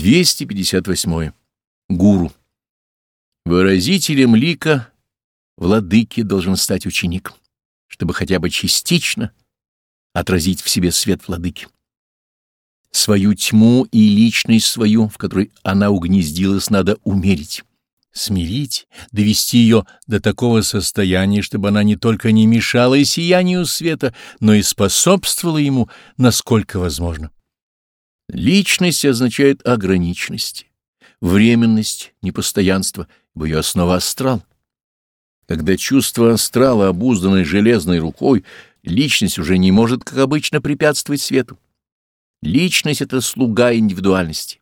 258. Гуру. Выразителем лика владыки должен стать ученик, чтобы хотя бы частично отразить в себе свет владыки. Свою тьму и личность свою, в которой она угнездилась, надо умерить, смирить, довести ее до такого состояния, чтобы она не только не мешала сиянию света, но и способствовала ему, насколько возможно. Личность означает ограниченность, временность, непостоянство, ибо ее основа — астрал. Когда чувство астрала обуздано железной рукой, личность уже не может, как обычно, препятствовать свету. Личность — это слуга индивидуальности.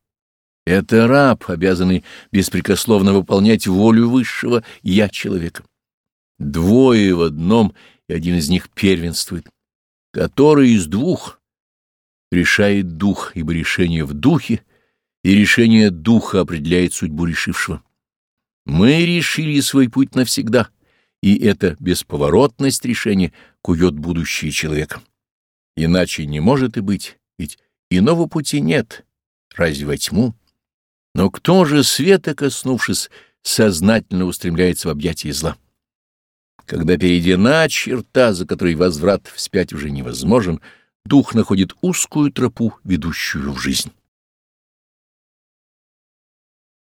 Это раб, обязанный беспрекословно выполнять волю высшего «я» человека. Двое в одном, и один из них первенствует. Который из двух решает дух, ибо решение в духе, и решение духа определяет судьбу решившего. Мы решили свой путь навсегда, и эта бесповоротность решения кует будущее человека. Иначе не может и быть, ведь иного пути нет, разве во тьму? Но кто же, света коснувшись, сознательно устремляется в объятия зла? Когда перейдена черта, за которой возврат вспять уже невозможен, дух находит узкую тропу, ведущую в жизнь.